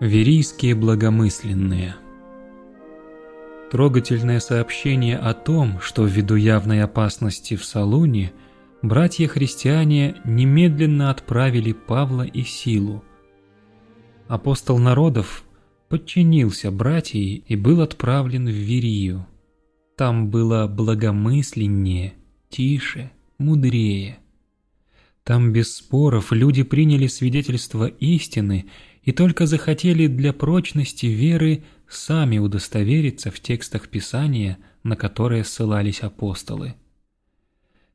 Верийские благомысленные Трогательное сообщение о том, что ввиду явной опасности в Салуне, братья-христиане немедленно отправили Павла и Силу. Апостол народов подчинился братьям и был отправлен в Верию. Там было благомысленнее, тише, мудрее. Там без споров люди приняли свидетельство истины и только захотели для прочности веры сами удостовериться в текстах Писания, на которые ссылались апостолы.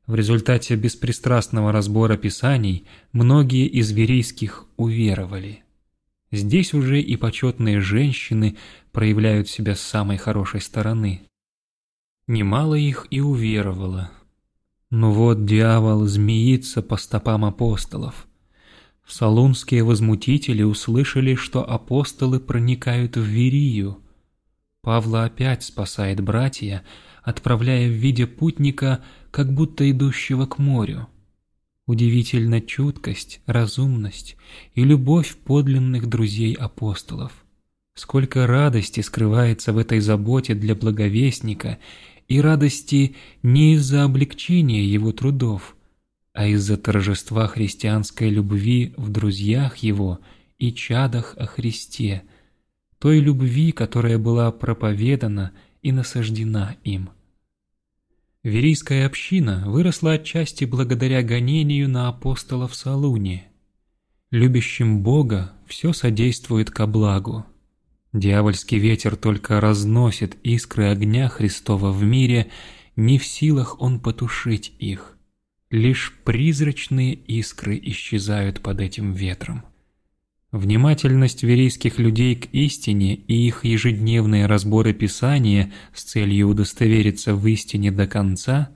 В результате беспристрастного разбора Писаний многие из верийских уверовали. Здесь уже и почетные женщины проявляют себя с самой хорошей стороны. Немало их и уверовало. Но вот дьявол змеится по стопам апостолов – Салунские возмутители услышали, что апостолы проникают в Верию. Павла опять спасает братья, отправляя в виде путника, как будто идущего к морю. Удивительна чуткость, разумность и любовь подлинных друзей апостолов. Сколько радости скрывается в этой заботе для благовестника, и радости не из-за облегчения его трудов, а из-за торжества христианской любви в друзьях его и чадах о Христе, той любви, которая была проповедана и насаждена им. Верийская община выросла отчасти благодаря гонению на апостолов Салуни. Любящим Бога все содействует ко благу. Дьявольский ветер только разносит искры огня Христова в мире, не в силах он потушить их. Лишь призрачные искры исчезают под этим ветром. Внимательность верийских людей к истине и их ежедневные разборы Писания с целью удостовериться в истине до конца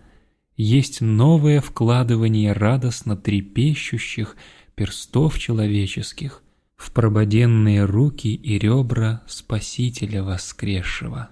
есть новое вкладывание радостно трепещущих перстов человеческих в прободенные руки и ребра Спасителя воскресшего.